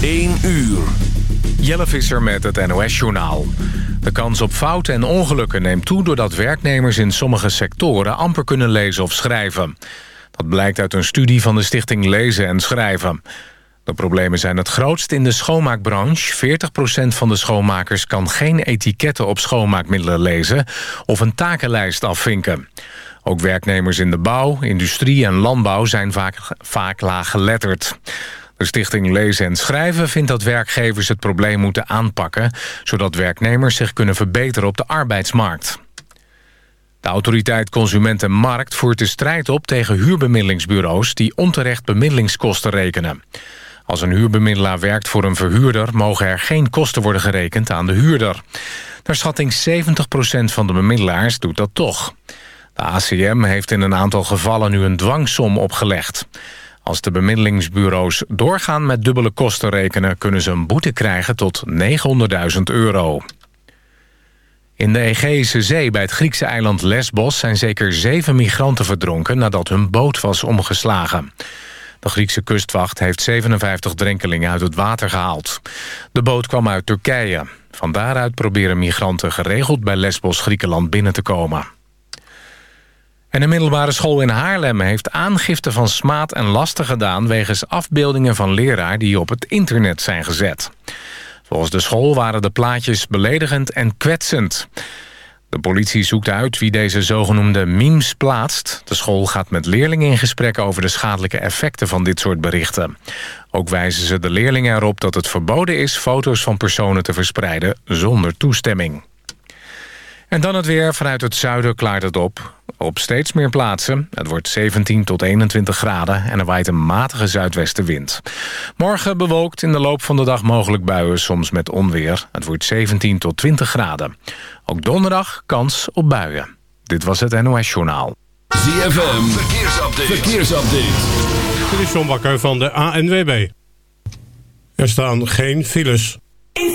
1 uur. Jelle Visser met het NOS-journaal. De kans op fouten en ongelukken neemt toe... doordat werknemers in sommige sectoren amper kunnen lezen of schrijven. Dat blijkt uit een studie van de stichting Lezen en Schrijven. De problemen zijn het grootst in de schoonmaakbranche. 40% van de schoonmakers kan geen etiketten op schoonmaakmiddelen lezen... of een takenlijst afvinken. Ook werknemers in de bouw, industrie en landbouw zijn vaak, vaak laaggeletterd. De stichting Lezen en Schrijven vindt dat werkgevers het probleem moeten aanpakken... zodat werknemers zich kunnen verbeteren op de arbeidsmarkt. De autoriteit Consument en Markt voert de strijd op tegen huurbemiddelingsbureaus... die onterecht bemiddelingskosten rekenen. Als een huurbemiddelaar werkt voor een verhuurder... mogen er geen kosten worden gerekend aan de huurder. Naar schatting 70% van de bemiddelaars doet dat toch. De ACM heeft in een aantal gevallen nu een dwangsom opgelegd. Als de bemiddelingsbureaus doorgaan met dubbele kosten rekenen... kunnen ze een boete krijgen tot 900.000 euro. In de Egeïsche Zee bij het Griekse eiland Lesbos... zijn zeker zeven migranten verdronken nadat hun boot was omgeslagen. De Griekse kustwacht heeft 57 drenkelingen uit het water gehaald. De boot kwam uit Turkije. Van daaruit proberen migranten geregeld bij Lesbos Griekenland binnen te komen. En een middelbare school in Haarlem heeft aangifte van smaad en lasten gedaan... wegens afbeeldingen van leraar die op het internet zijn gezet. Volgens de school waren de plaatjes beledigend en kwetsend. De politie zoekt uit wie deze zogenoemde memes plaatst. De school gaat met leerlingen in gesprek over de schadelijke effecten van dit soort berichten. Ook wijzen ze de leerlingen erop dat het verboden is foto's van personen te verspreiden zonder toestemming. En dan het weer. Vanuit het zuiden klaart het op. Op steeds meer plaatsen. Het wordt 17 tot 21 graden en er waait een matige zuidwestenwind. Morgen bewolkt in de loop van de dag mogelijk buien, soms met onweer. Het wordt 17 tot 20 graden. Ook donderdag kans op buien. Dit was het NOS Journaal. ZFM, verkeersupdate. verkeersupdate. Dit is John Bakker van de ANWB. Er staan geen files. In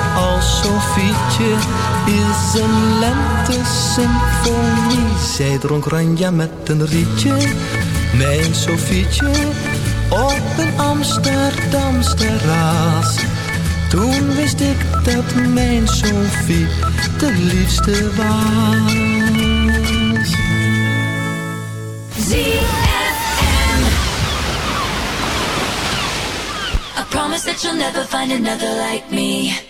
als Sofietje is een lente-symfonie. Zij dronk ranja met een rietje, mijn Sofietje, op een Amsterdams terras. Toen wist ik dat mijn Sofie de liefste was. ZFM. I promise that you'll never find another like me.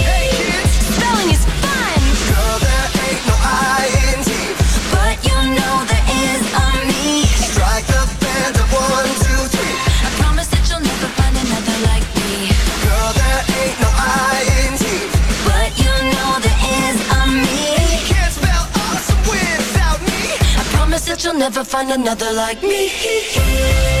You'll never find another like me.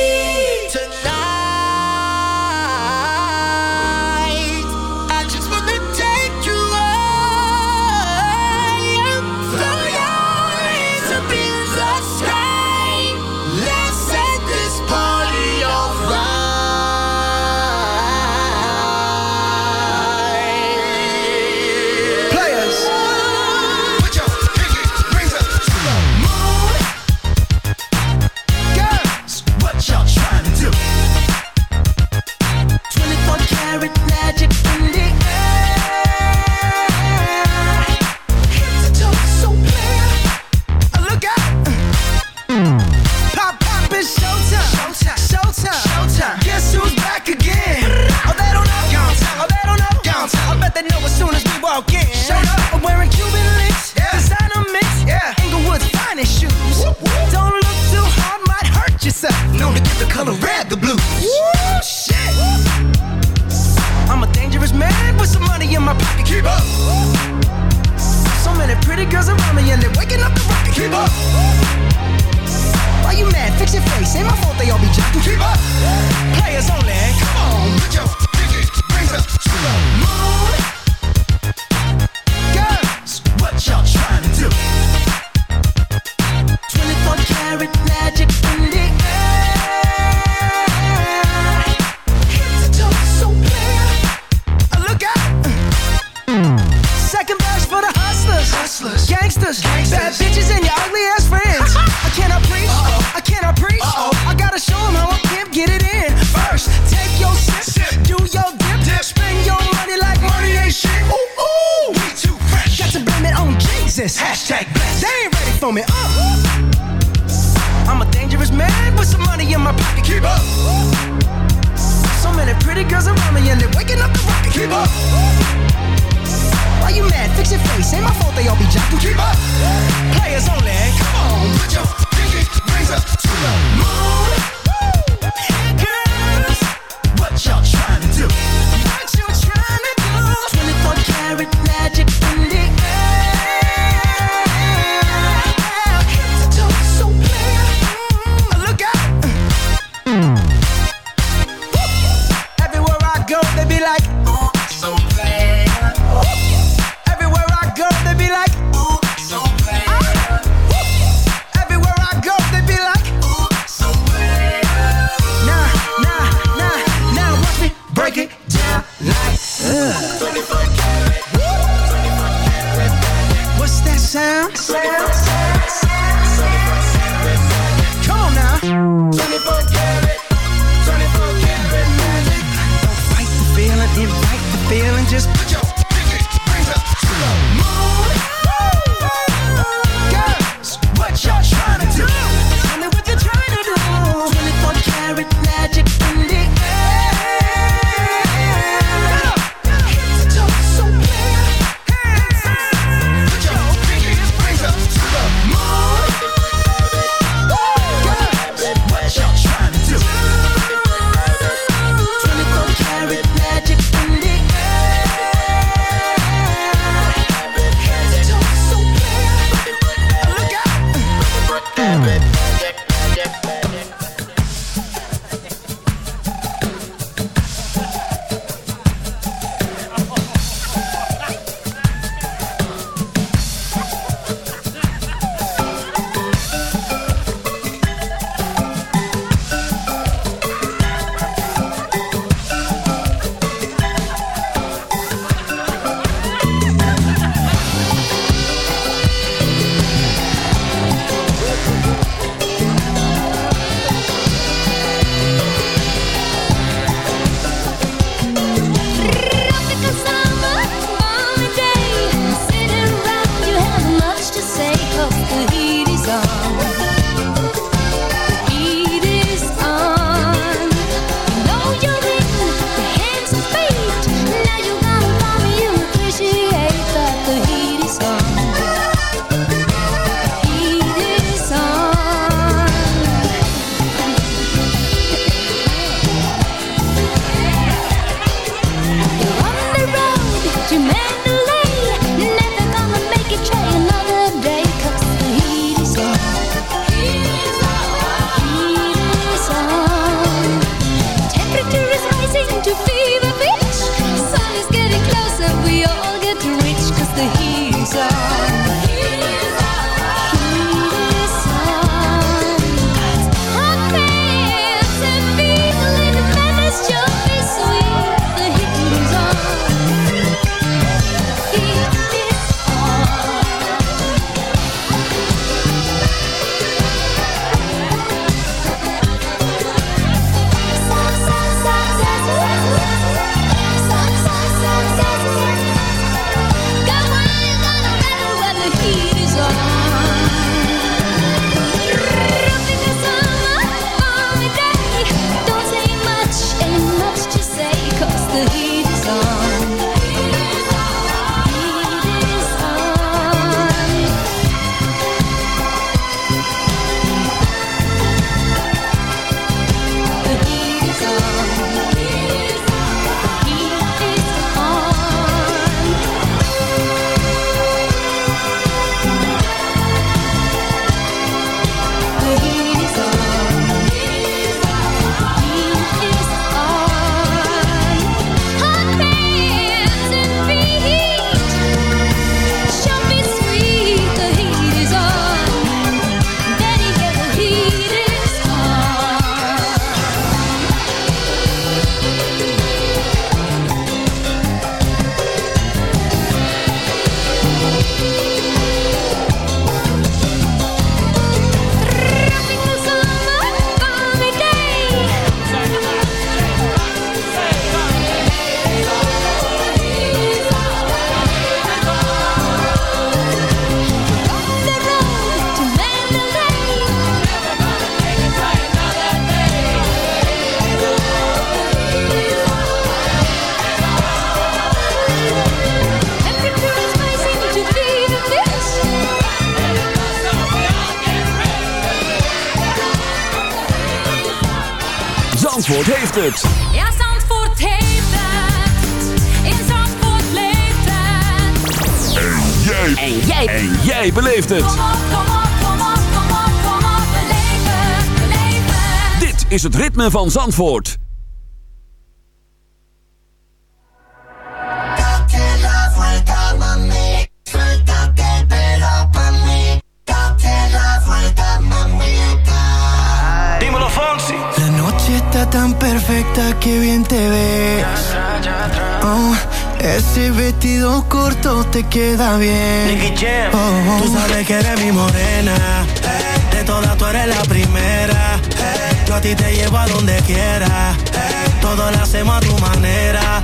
now. Come on now. het. Dit is het ritme van Zandvoort. tan perfecta que bien te ves. Oh, ese vestido corto te queda bien. Oh, ti te llevo a donde quiera. Hey. Todo lo hacemos a tu manera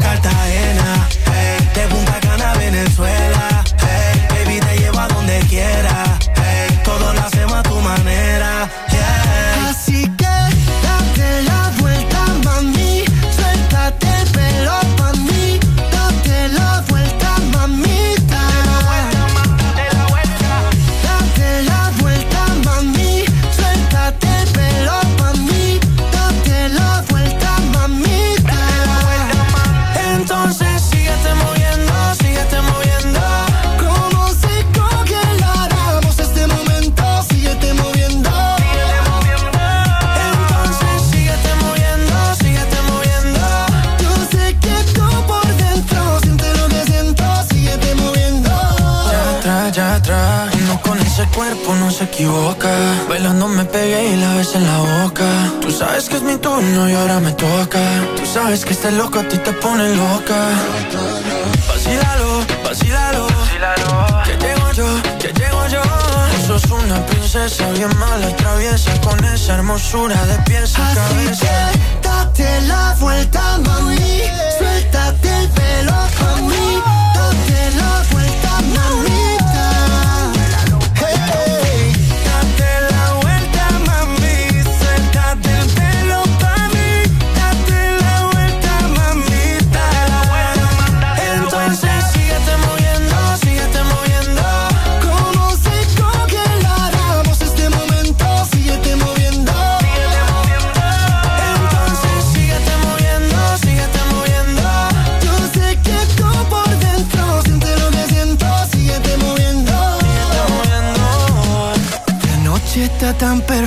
cuerpo no se equivoca. Bailando me pegué y la ves en la boca. Tú sabes que es mi turno y ahora me toca. Tú sabes que este loco a ti te pone loca. Vacílalo, vacílalo. Que llego yo, que llego yo. Tú sos una princesa bien mala, traviesa. Con esa hermosura de pies a cabeza. Que date la vuelta, mami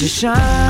You shine.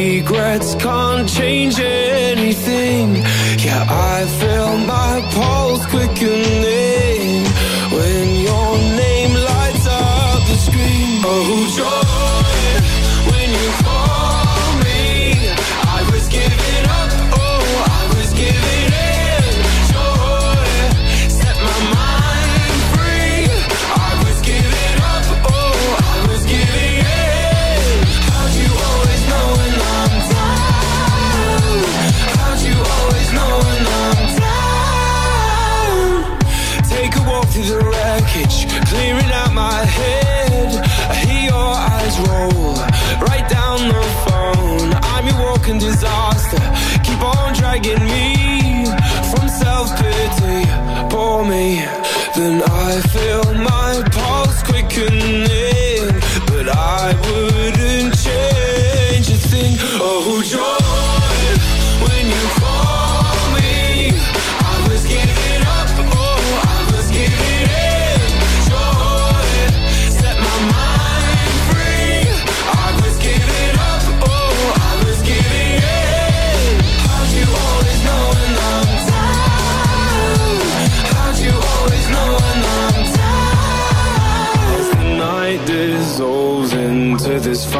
regrets can't change anything. Yeah, I feel my pulse quickening.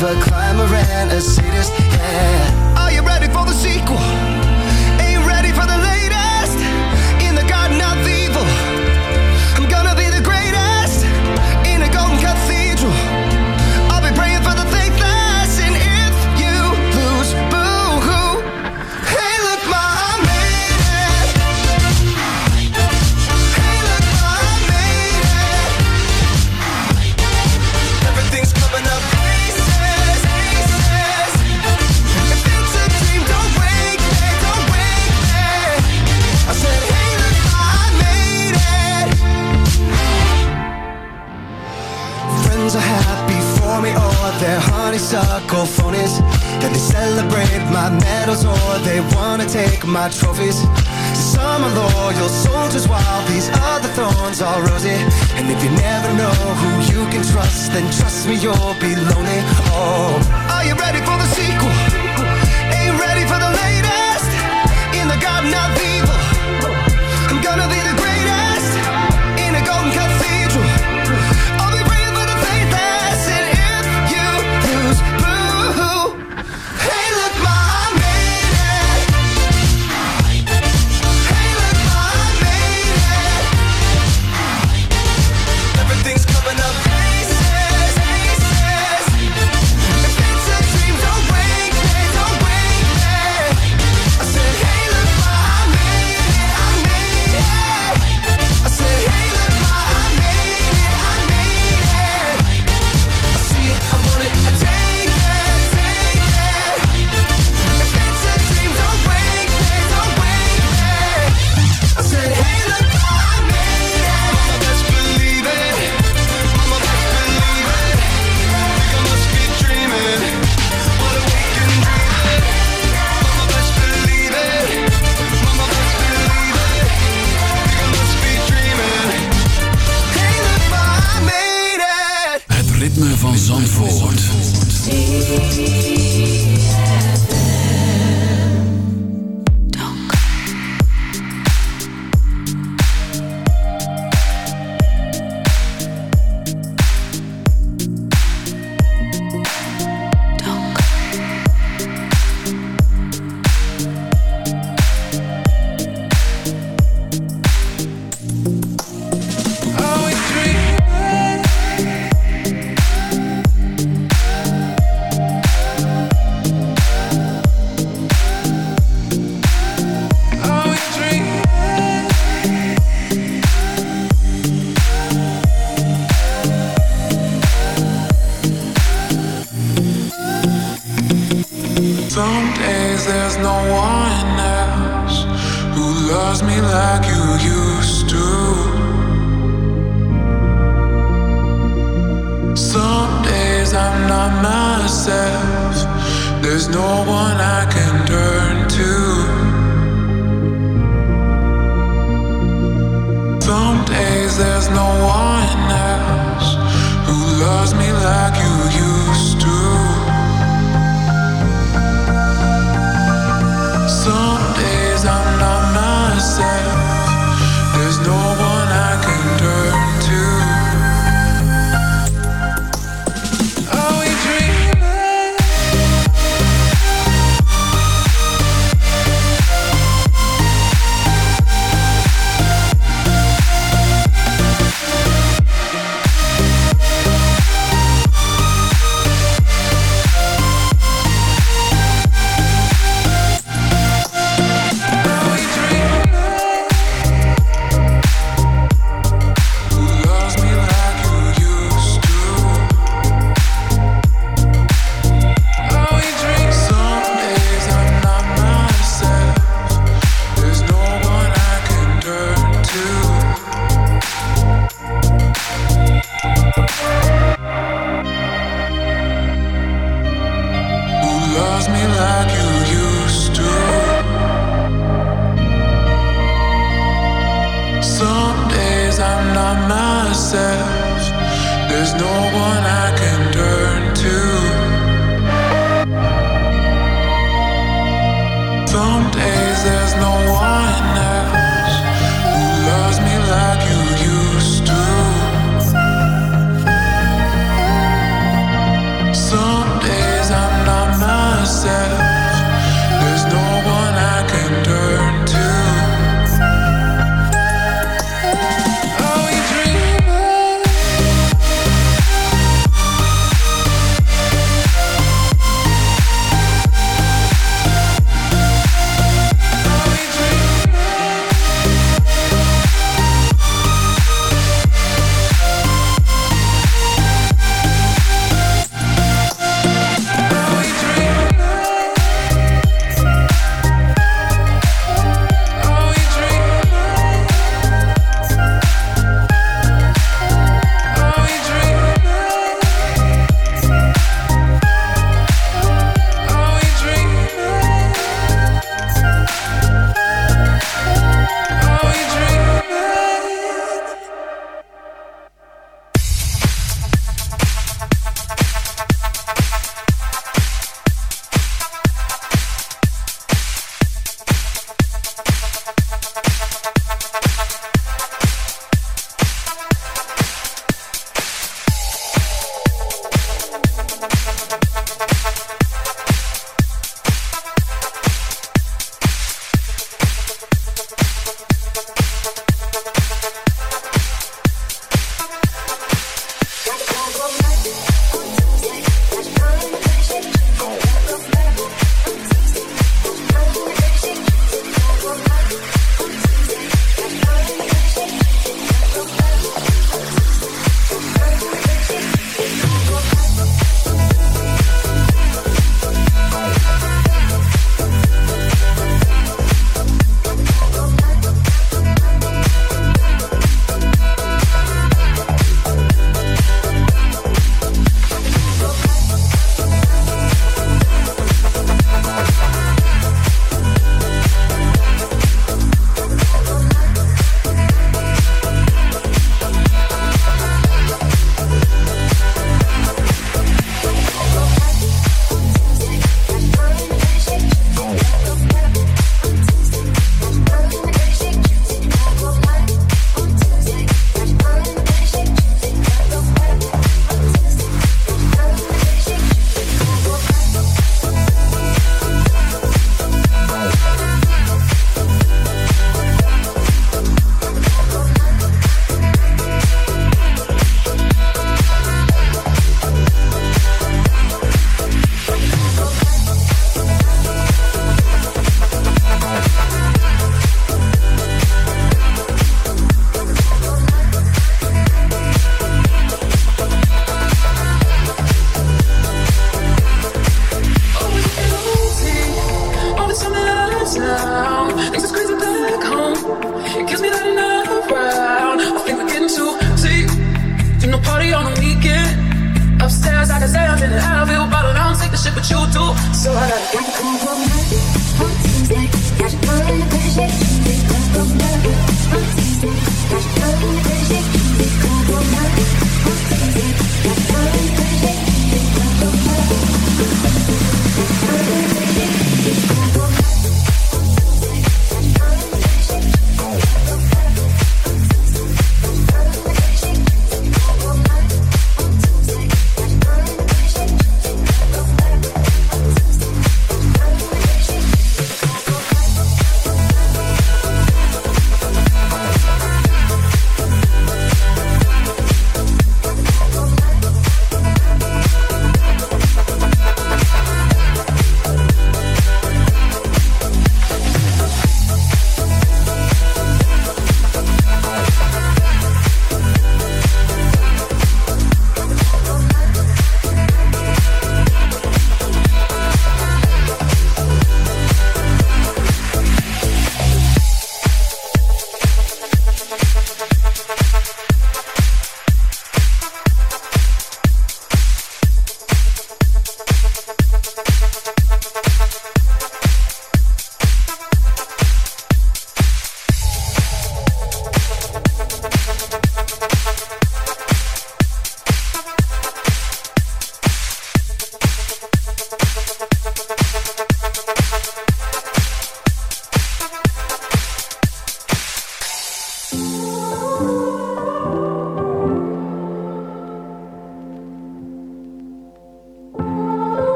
believer, climber and a sadist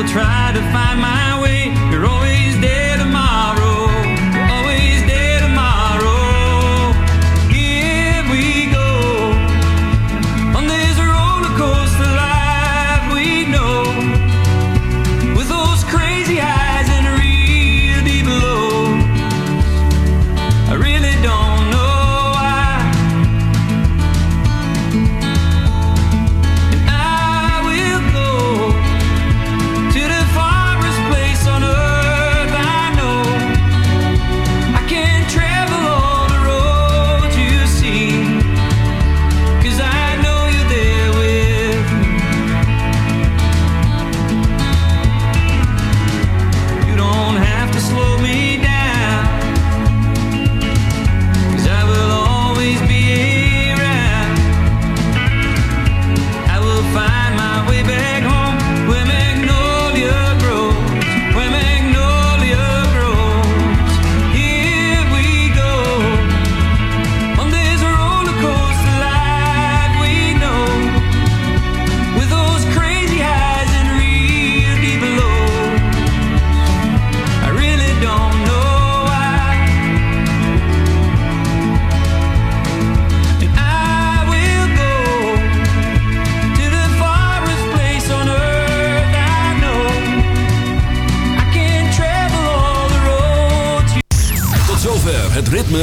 I will try to find my way.